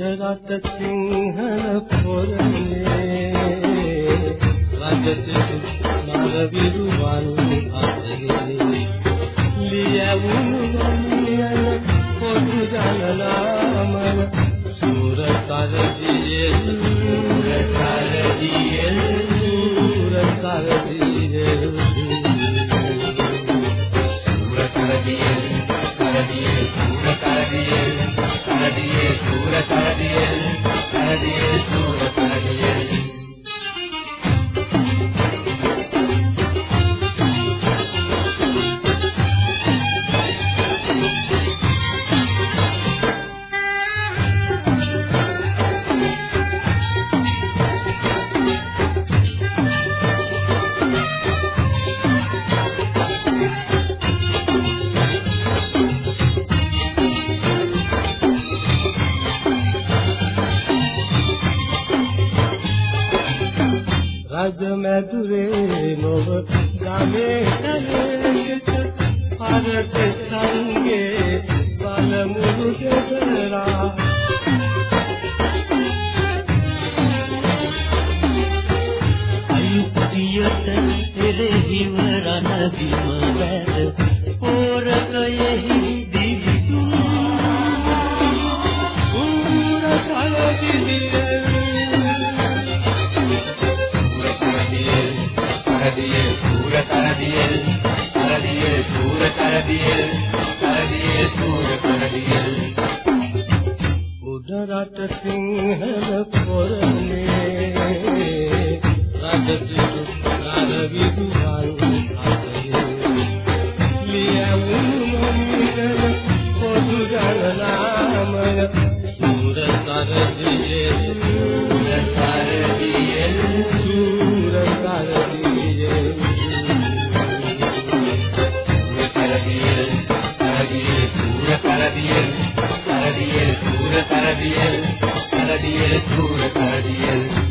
රට සිංහල පොරනේ රජසිතු මර විරුවන් අතරේ ලියවුණු ගමියන පොදු ජනනාමන සූර කරදියේ සූර රජ මැදුරේ නොව ගමේ කලෙකට පරත සංගේ බලමුරු දෙදරා අයුක්තියට එරෙහිව රණ කරදියේ සූර කරදියේ කරදියේ සූර කරදියේ කරදියේ සූර කරදියේ. උඩරට සිංහල පොරනේ රජසිතු නර විදුහල් අතරේ ලියවුණු මිදන ¡Para Dios! ¡Para Dios! ¡No me paras Dios!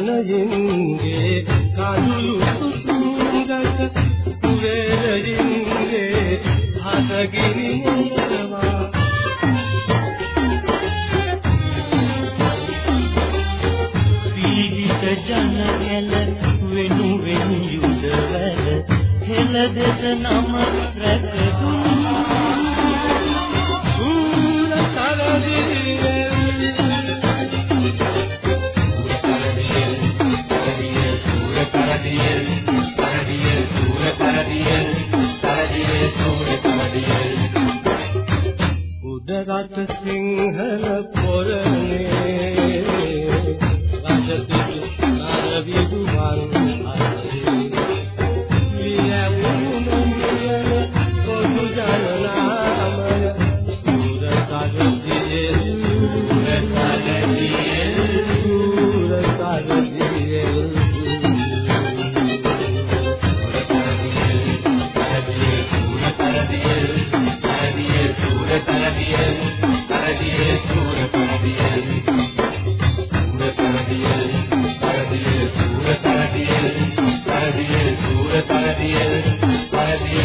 කරදියේ නිර්ධනයින්ගේ කඳුළු සුසුරක කුවේරයින්ගේ හදගිනි මොනවා පීඩිත ජන කැල වෙනුවෙන් යුදවල හෙළ දෙස නම කරදියේ කරදියේ සූර කරදියේ